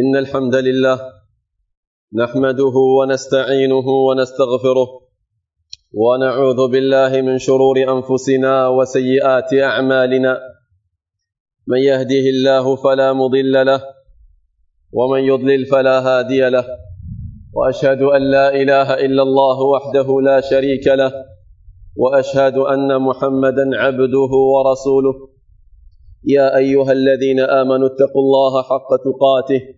إن الحمد لله نحمده ونستعينه ونستغفره ونعوذ بالله من شرور أنفسنا وسيئات أعمالنا. من يهده الله فلا مضل له ومن يضلل فلا هادي له. وأشهد أن لا إله إلا الله وحده لا شريك له. وأشهد أن محمدا عبده ورسوله. يا أيها الذين آمنوا اتقوا الله حق تقاته.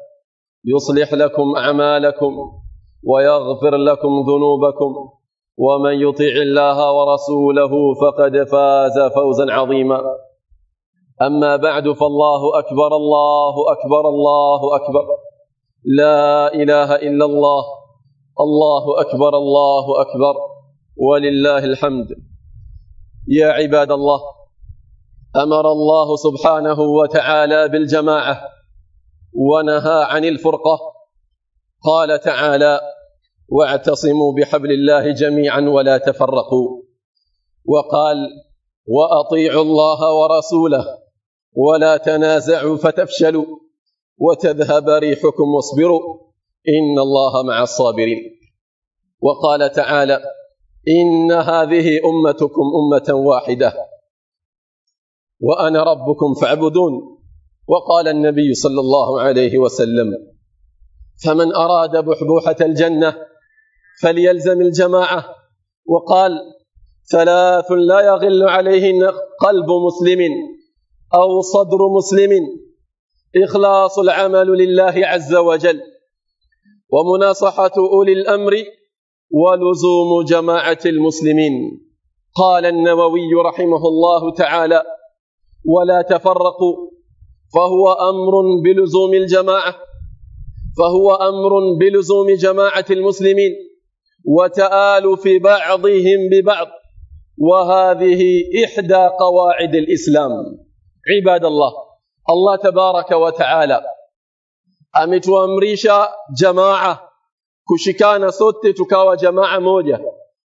يصلح لكم أعمالكم ويغفر لكم ذنوبكم ومن يطع الله ورسوله فقد فاز فوزا عظيما. أما بعد فالله أكبر الله أكبر الله أكبر. لا إله إلا الله الله أكبر الله أكبر. ولله الحمد. يا عباد الله أمر الله سبحانه وتعالى بالجماعة. ونهى عن الفرقة. قال تعالى واعتصموا بحبل الله جميعا ولا تفرقوا. وقال وأطيعوا الله ورسوله ولا تنازعوا فتفشلوا وتذهب ريحكم واصبروا إن الله مع الصابرين. وقال تعالى إن هذه أمتكم أمة واحدة. وأنا ربكم فاعبدون. وقال النبي صلى الله عليه وسلم فمن أراد بحبوحة الجنة فليلزم الجماعة. وقال ثلاث لا يغل عليهن قلب مسلم أو صدر مسلم. إخلاص العمل لله عز وجل ومناصحة أولي الأمر ولزوم جماعة المسلمين. قال النووي رحمه الله تعالى ولا تفرقوا فهو أمر بلزوم الجماعة فهو أمر بلزوم جماعة المسلمين وتآلف بعضهم ببعض وهذه إحدى قواعد الإسلام. عباد الله الله تبارك وتعالى ametuamrisha jamaa kushikana sote tukawa jamaa moja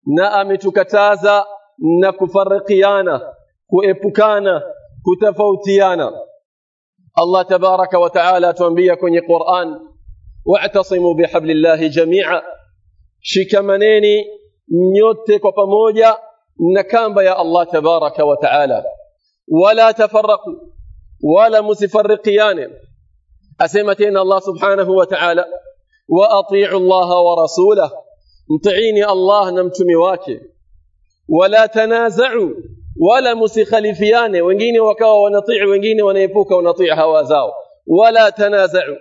na ametukataza na kufarikiana kuepukana kutofautiana الله تبارك وتعالى تنبيكم القرآن واعتصموا بحبل الله جميعا. شكمنيني نيوتك وفموجا نكامب يا الله تبارك وتعالى. ولا تفرقوا ولا مسفرقيان أسمتين الله سبحانه وتعالى وأطيعوا الله ورسوله. انطعيني الله نمتمواك ولا تنازعوا ولا مسخلفيانه وengine وكوا ونطيع ونجيني ونيفوك ونطيع هوازاو ولا تنازعوا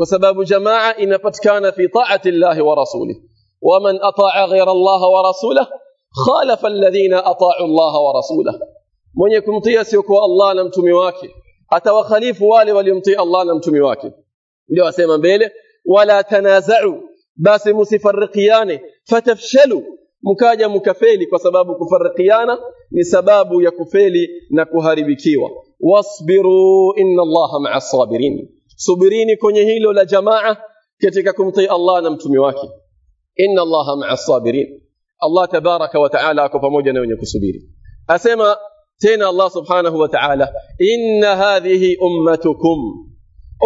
وسبب جماعة إن فتكان في طاعة الله ورسوله. ومن أطاع غير الله ورسوله خالف الذين أطاعوا الله ورسوله. من يكم طيسك والله لم تميواك أتى وخليف والي وليمطي الله لم تميواك لو أسيما بيله ولا تنازعوا باس مسفرقيانه فتفشلوا. مكاجة مكفيلك وسبب كفرقيانه ni sababu ya kufeli na kuharibikiwa wasbiru inna Allah ma'as sabirin subirini kwenye hilo la jamaa katika kumtii Allah na mtumi wake inna allaha ma'a sabirin Allah tabaraka wa ta'ala ako pamoja na wenye kusubiri asema tena Allah subhanahu wa ta'ala inna hadhihi ummatukum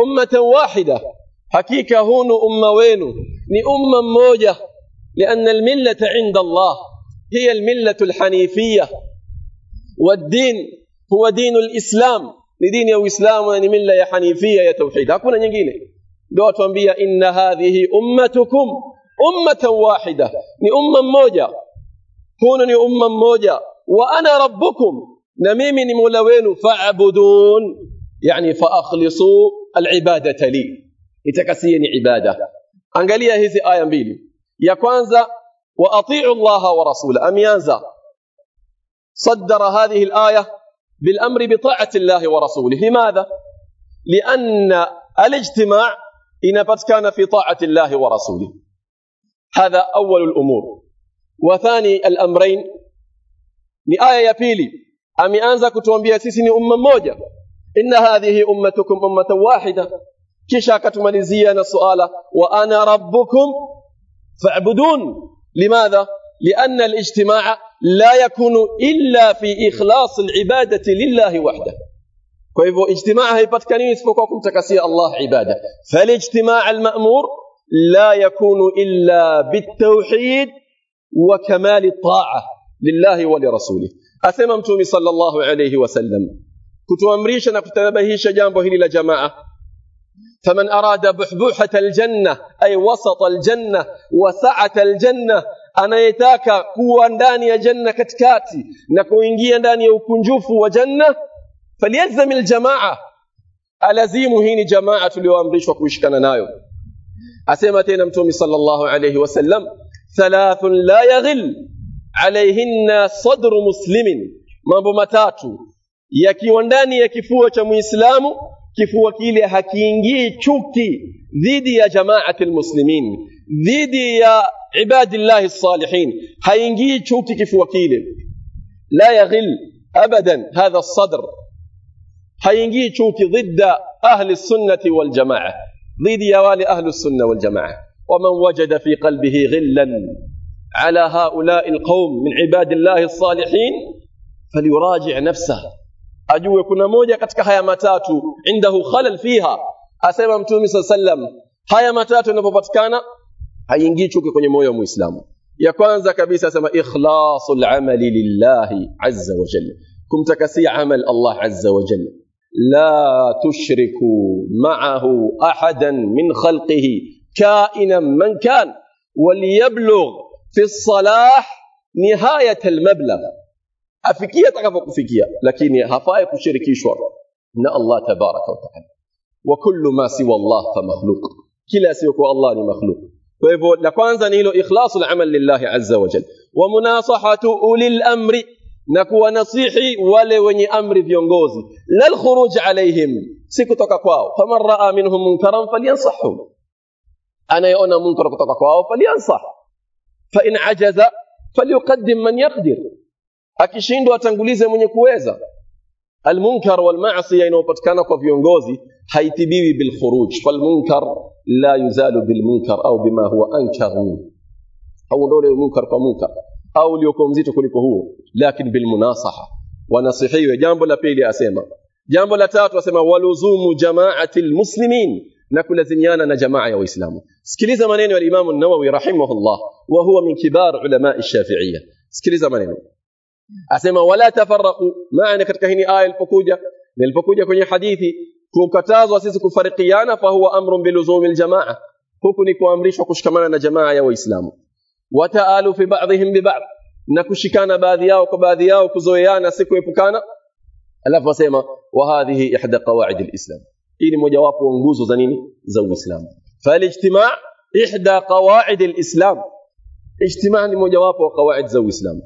ummatan wahida hakika hunu umma wenu ni umma mmoja لأن الملة عند الله هي الملة الحنيفية والدين هو دين الإسلام. لدين يو إسلام يعني ملة يا حنيفية يا توحيد أكون نجينا دوت وانبيا إن هذه أمتكم أمة واحدة ني لأمة موجة كون أمة موجة وأنا ربكم نميم ملوين فاعبدون يعني فأخلصوا العبادة لي لتكسيني عبادة أنقلي هذه آية مبيلي يا كوانزا وأطيعوا الله ورسوله أميانزا صدر هذه الآية بالأمر بطاعة الله ورسوله. لماذا؟ لأن الاجتماع إن كان في طاعة الله ورسوله. هذا أول الأمور. وثاني الأمرين. لآية يبيلي أمي أنزا كتوان بيأسيسني أمة موجة. إن هذه أمتكم أمة واحدة. كشا كتمنزيان السؤال وأنا ربكم فاعبدون. لماذا؟ لأن الاجتماع لا يكون إلا في إخلاص العبادة لله وحده. كيف اجتماع هيبتكني اسفكم تكسي الله عبادة. فالاجتماع المأمور لا يكون إلا بالتوحيد وكمال الطاعة لله ولرسوله. أثممتم صلى الله عليه وسلم. كنت أمريشا كتنبهيش جانبه إلى جماعة فمن أراد بحبوحة الجنة أي وسط الجنة وسعة الجنة anayetaka kuwa ndani ya janna katikati na kuingia ndani ya ukunjufu wa janna falyalzam aljamaa alazimu hii ni jamaa tulioamrishwa kuishikana nayo asema tena mtume sallallahu alayhi wasallam thalathun la yaghil alayhinna sadru muslimin mambo matatu yakiwa ndani ya kifua cha muislamu kifua kile hakiingii chuki dhidi ya jamaati almuslimin dhidi ya عباد الله الصالحين. هينجي تشوتك في وكيل. لا يغل أبدا هذا الصدر. هينجي تشوتي ضد أهل السنة والجماعة. ضد يوالي أهل السنة والجماعة. ومن وجد في قلبه غلا على هؤلاء القوم من عباد الله الصالحين فليراجع نفسه. أجو يكون موجة قد كهيا عنده خلل فيها. أسلم أمتومي صلى الله عليه وسلم. هيا متاتو نبو haingii chuki kwenye moyo wa muislamu ya kwanza kabisa asema ikhlasul amali lillahi azza wa jalla kumtakasia amal Allah azza wa jalla la tushriku ma'ahu ahadan min khalqihi kainan man kan وليبلغ في الصلاح نهاية المبلغ afikie atakapokufikia lakini hafai kushirikishwa na Allah tabaraka wa taala wa kullu ma siwa Allah fa makhluq kila asiyokuwa Allah ni makhluq kwa hivyo la kwanza ni hilo ikhlasul amal lillahi azza wa jalla wa munasahatu ulil amri na kuwanasihi wale wenye amri viongozi la alkhuruj alaihim si kutoka kwao faman raa minhum munkaran falyansahhum anayeona munkar kutoka kwao falyansah fa in ajaza falyuqaddim man yaqdir akishindwa atangulize mwenye kuweza المنكر والمعصية إنه بتكانك في ينجوزي تبيه بالخروج. فالمنكر لا يزال بالمنكر أو بما هو أنكر. أو دولة المنكر كمنكر. أو ليكم زيت كلك هو. لكن بالمناصحة. ونصحيه جنب لبيل أسيما. جنب لتات وسيما ولزوم جماعة المسلمين. نكل زنيانا نجماعة وإسلام سكل زمانين والإمام النووي رحمه الله. وهو من كبار علماء الشافعية. سكل زمانين. Asema wala tafarraqu maana katika hii aya ilipokuja nilipokuja kwenye hadithi tukatazwa sisi kufarikiana fa huwa amrun biluzumi aljamaa huku ni kuamrishwa kushikamana na jamaa ya waislamu wataalu fi ba'dihim bi ba'd na kushikana baadhi yao kwa baadhi yao kuzoeana si kuepukana alafu asema wa hadhihi ihda qawaid alislam hii ni mojawapo wa nguzo za nini za uislamu falijtimaa ihda qawaid alislam ijtimaa ni mojawapo wa qawaid za uislamu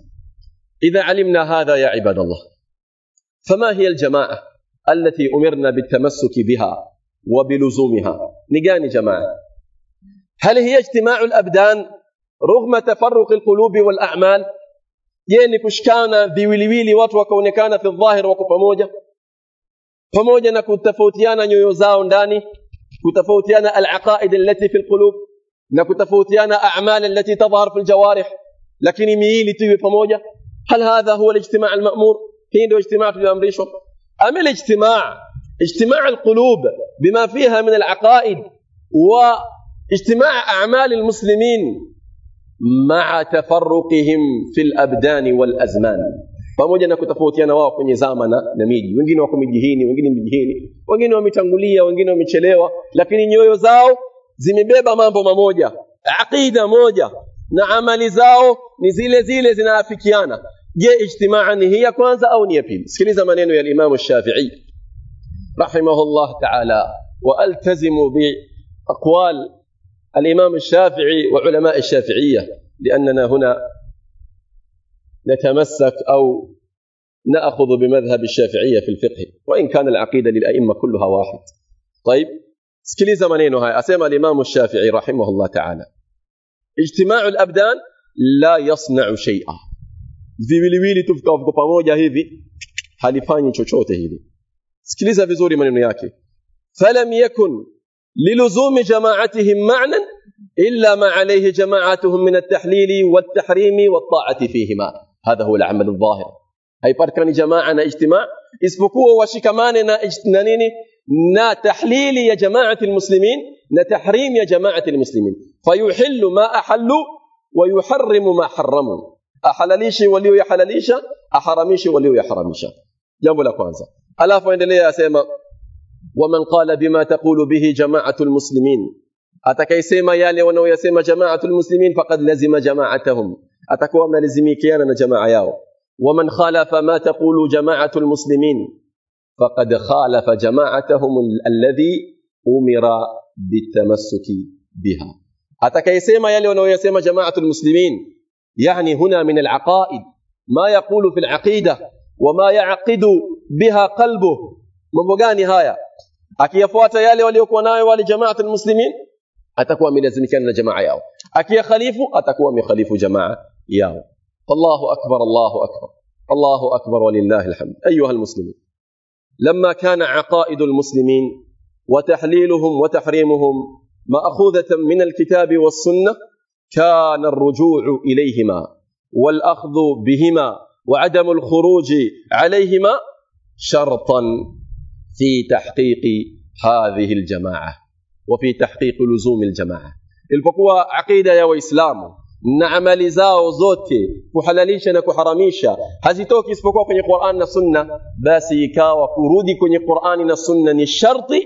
إذا علمنا هذا يا عباد الله فما هي الجماعة التي أمرنا بالتمسك بها وبلزومها؟ نقان جماعة هل هي اجتماع الأبدان رغم تفرق القلوب والأعمال؟ يعني كشكانا ذي ويلي ويلي واتوا في الظاهر وكو فموجة فموجة نكتفوتيانا نيوزاون داني كتفوتيانا العقائد التي في القلوب نكتفوتيانا أعمال التي تظهر في الجوارح لكن ميلي تيوي فموجة. هل هذا هو الاجتماع المأمور ndio اجتماع tuliamrishwa أم الاجتماع اجتماع القلوب بما فيها من العقائد واجتماع أعمال المسلمين مع تفرقهم في الأبدان والأزمان pamoja na kutofautiana wao kwenye zama na, na miji wengine wako mijihini wengine mijihini wengine wametangulia wengine wamechelewa lakini nyoyo zao zimebeba mambo mamoja aqida moja na amali zao ni zile zile zinaafikiana je ijtimaa hii kwanza au ni ya pili sikiliza maneno ya Imam Shafi'i rahimahullah ta'ala wa altazimu bi aqwal الإمام الشافعي وعلماء الشافعية لأننا هنا نتمسك أو نأخذ بمذهب الشافعية في الفقه وإن كان العقيدة للأئمة كلها واحد طيب sikiliza maneno haya asema al-Imam Shafi'i rahimahullah ta'ala ijtima'u al-abdan la yasna'u shay'a viwiliwili tu vikawa pamoja hivi. Halifanyi chochote hili. Sikiliza vizuri maneno yake. Falam yakun للزوم جماعتهم معنى إلا ما عليه جماعتهم من التحليل والتحريم والطاعة فيهما هذا هو العمل الظاهر أي باركان جماعة اجتماع اسبقوا وشكمان نانيني نا تحليل يا جماعة المسلمين نا تحريم يا جماعة المسلمين فيحل ما أحلوا ويحرم ما حرموا ahalalishe walioyahalalisha aharamishe walioyaharamisha jambo la kwanza alafu endelea asema waman qala bima taqulu bihi jama'atu almuslimin atakayesema yale wanaoyasema jama'atu almuslimin faqad lazima jama'atahum atakuwa amelazimikiana na jamaa yao waman khalafa ma taqulu jama'atu almuslimin faqad khalafa jama'atahum alladhi umira bitamassuki biha atakayesema yale wanaoyasema jama'atu almuslimin يعني هنا من العقائد. ما يقول في العقيدة وما يعقد بها قلبه. مبغاني نهاية؟ أكي يفوات يالي وليكونا يوالي جماعة المسلمين؟ أتكوى من لازم كان جماعة ياو أكي خليفه أتكوى من خليفه جماعة ياو الله أكبر الله أكبر الله أكبر ولله الحمد. أيها المسلمين لما كان عقائد المسلمين وتحليلهم وتحريمهم مأخوذة من الكتاب والسنة كان الرجوع إليهما والأخذ بهما وعدم الخروج عليهما شرطا في تحقيق هذه الجماعة وفي تحقيق لزوم الجماعة. الفقوة عقيدة يا وإسلام. نعم زاو زوتي وحلاليش نكو حراميشا هذه توكي سبقوا في القرآن السنة بس يكاوى كرودي كن القرآن السنة الشرطي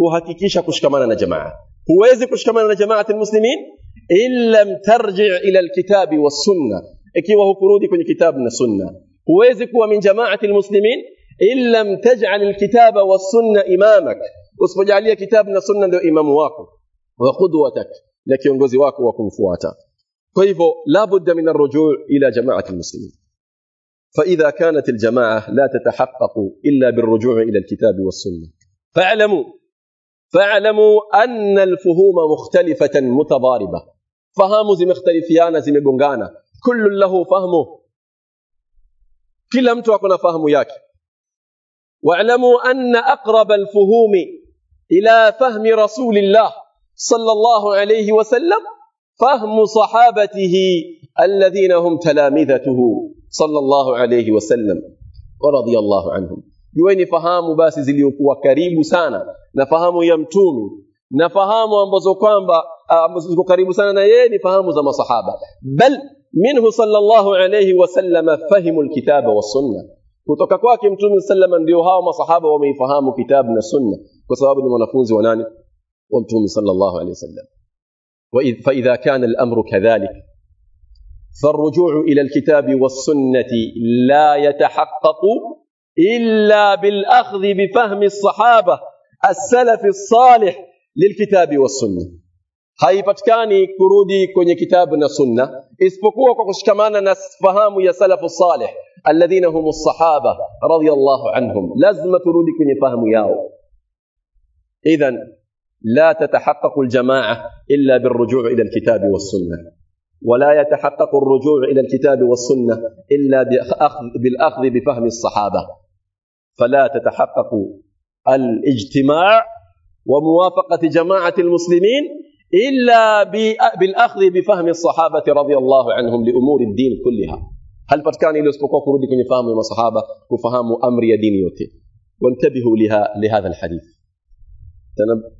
هو هكيكيشا كشكمانا جماعة. هو يزي كشكمانا جماعة المسلمين؟ In lam tarji ila alkitabi wassunna ikiwa hukurudi kwenye kitabu na sunna huwezi kuwa min jamaati almuslimin in lam taj'al alkitaba wassunna imamak usipojalia kitabu na sunna ndio imamu wako wa qudwatak na kiongozi wako wa kumfuata kwa hivyo la budda min arrujuu ila jamaati almuslimin فإذا كانت الجماعة لا تتحقق إلا بالرجوع إلى الكتاب والسنة فاعلموا فاعلموا أن الفهوم مختلفة متضاربة. فهم زي مختلفيان زي مغونغانا كل له فهمه. كل mtu akona fahamu yake واعلموا أن أقرب الفهوم إلى فهم رسول الله صلى الله عليه وسلم فهم صحابته الذين هم تلامذته صلى الله عليه وسلم ورضي الله عنهم. Jueni fahamu basi ziliokuwa karibu sana na fahamu ya mtume na fahamu ambazo kwamba ziko karibu sana na yeye ni fahamu za masahaba bal minhu sallallahu alayhi wasallam fahimu alkitaba was-sunna kutoka kwake mtume sallama ndio hao masahaba wameifahamu kitabu na sunna kwa sababu ni wanafunzi wa nani wa mtume sallallahu alayhi wasallam فإذا كان الأمر كذلك فالرجوع إلى الكتاب والسنة لا يتحقق إلا بالأخذ بفهم الصحابة السلف الصالح للكتاب والسنة. هاي فتكاني كرودي كوني كتاب السنة إسبقوا كمان نسفهام يا سلف الصالح الذين هم الصحابة رضي الله عنهم. لازم ترودي كوني فهم ياو. إذن لا تتحقق الجماعة إلا بالرجوع إلى الكتاب والسنة. ولا يتحقق الرجوع إلى الكتاب والسنة إلا بالأخذ بفهم الصحابة. فلا تتحقق الاجتماع وموافقة جماعة المسلمين إلا بالأخذ بفهم الصحابة رضي الله عنهم لأمور الدين كلها. هل kurudi kwenye fahamu ya masahaba kufahamu amri ya dini yote wantabihu liha lihadha alhadith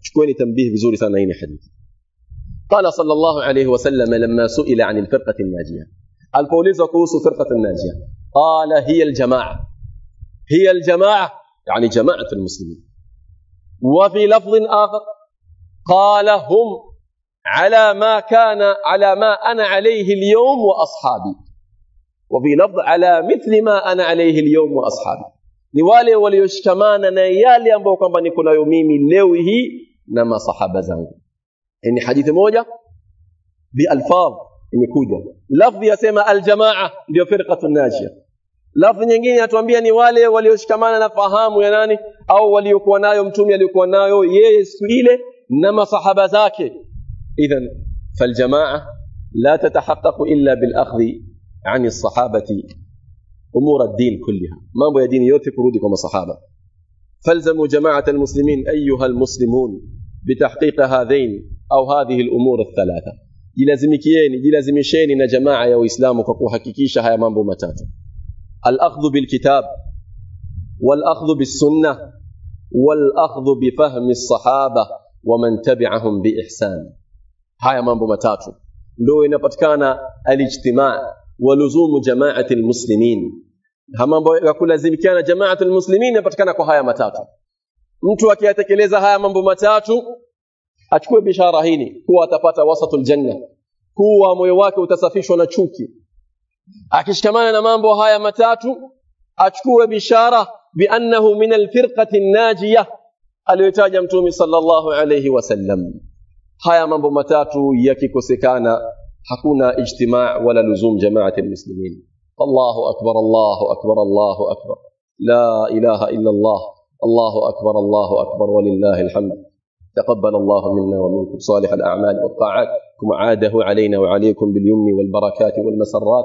chukueni tanbih vizuri sana hii hadithi قال صلى الله عليه وسلم لما سئل عن الفرقة الناجية. البوليس كوس فرقة الناجية. قال هي الجماعة. هي الجماعة يعني جماعة المسلمين. وفي لفظ آخر قال هم على ما كان على ما أنا عليه اليوم وأصحابي. وفي لفظ على مثل ما أنا عليه اليوم وأصحابي. لوالي وليشتمان نيالي أنبو كمبني كنا يميمي لوه نما صحابة زنغ إني حديث موجة؟ بألفاظ إني كوجة. لفظ يسمى الجماعة لفرقة الناشئة lafzi nyingine yatuambia ni wale walioshikamana na fahamu ya nani au waliokuwa nayo mtume aliyokuwa nayo yeye siku ile نما صحابة ذاك إذا فالجماعة لا تتحقق إلا بالأخذ عن الصحابة أمور الدين كلها ما بو دين يوتي كرودكم الصحابة فالزموا جماعة المسلمين أيها المسلمون بتحقيق هذين أو هذه الأمور الثلاثة jilazimikieni jilazimisheni na jamaa ya Uislamu kwa kuhakikisha haya mambo matatu الأخذ بالكتاب والأخذ بالسنة والأخذ بفهم الصحابة ومن تبعهم بإحسان. هاي مانبو متاتو. لو ينبتكان الاجتماع ولزوم جماعة المسلمين. هما يقول لازم كان جماعة المسلمين ينبتكان كو هاي متاتو. mtu akiyatekeleza haya mambo matatu achukue bishara hini kuwa atapata wasatu ljanna kuwa moyo wake utasafishwa akishikamana na mambo haya matatu achukue bishara biannahu min alfirqati najiyah aliyotaja mtume sallallahu alayhi wasallam haya mambo matatu yakikosekana hakuna ijtimaa wala luzum jamaati almuslimin Allahu akbar Allahu akbar Allahu akbar la ilaha illa Allah Allahu akbar Allahu akbar walillahi alhamd تقبل الله منا ومنكم صالح الأعمال والطاعات كما عاده علينا وعليكم باليمن والبركات والمسرات